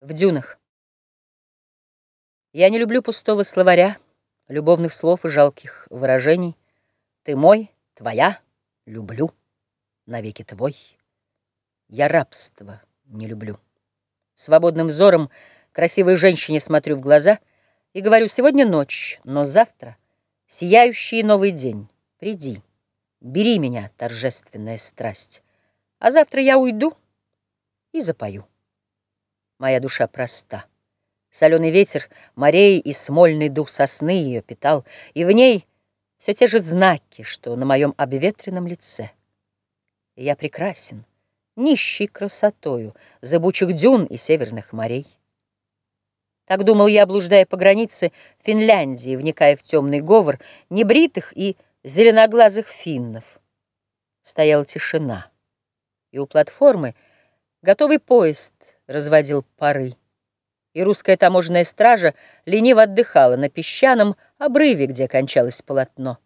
В дюнах. Я не люблю пустого словаря, Любовных слов и жалких выражений. Ты мой, твоя, люблю, навеки твой. Я рабство не люблю. Свободным взором красивой женщине смотрю в глаза И говорю, сегодня ночь, но завтра Сияющий новый день, приди, Бери меня, торжественная страсть, А завтра я уйду и запою моя душа проста. Соленый ветер морей и смольный дух сосны ее питал, и в ней все те же знаки, что на моем обветренном лице. И я прекрасен, нищий красотою зыбучих дюн и северных морей. Так думал я, блуждая по границе Финляндии, вникая в темный говор небритых и зеленоглазых финнов. Стояла тишина, и у платформы готовый поезд разводил пары. И русская таможенная стража лениво отдыхала на песчаном обрыве, где кончалось полотно.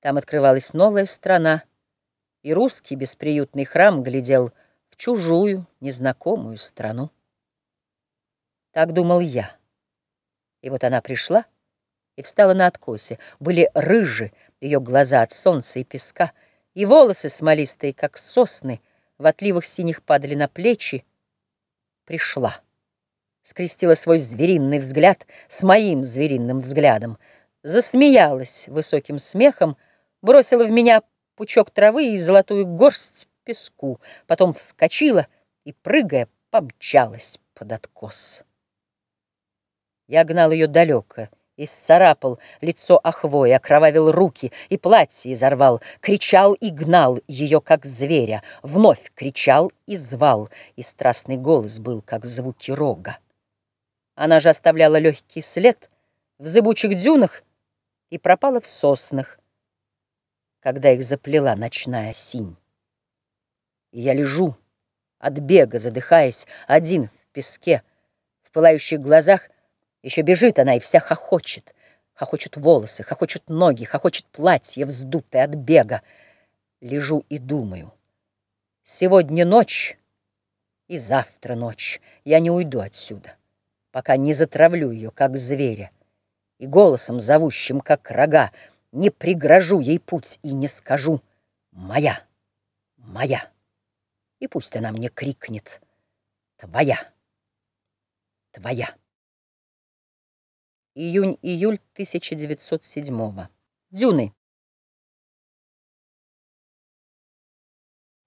Там открывалась новая страна, и русский бесприютный храм глядел в чужую, незнакомую страну. Так думал я. И вот она пришла и встала на откосе. Были рыжи ее глаза от солнца и песка, и волосы смолистые, как сосны, в отливах синих падали на плечи, пришла. Скрестила свой звериный взгляд с моим звериным взглядом, засмеялась высоким смехом, бросила в меня пучок травы и золотую горсть песку, потом вскочила и, прыгая, помчалась под откос. Я гнал ее далеко, Исцарапал лицо охвой, окровавил руки и платье изорвал, Кричал и гнал ее, как зверя, Вновь кричал и звал, И страстный голос был, как звуки рога. Она же оставляла легкий след В зыбучих дюнах И пропала в соснах, Когда их заплела ночная синь. И я лежу, от бега задыхаясь, Один в песке, В пылающих глазах еще бежит она и вся хохочет. Хохочут волосы, хохочут ноги, хохочет платье, вздутое от бега. Лежу и думаю. Сегодня ночь и завтра ночь. Я не уйду отсюда, пока не затравлю ее, как зверя. И голосом, зовущим, как рога, не пригрожу ей путь и не скажу «Моя, моя». И пусть она мне крикнет «Твоя, твоя». Июнь-июль 1907 -го. Дюны.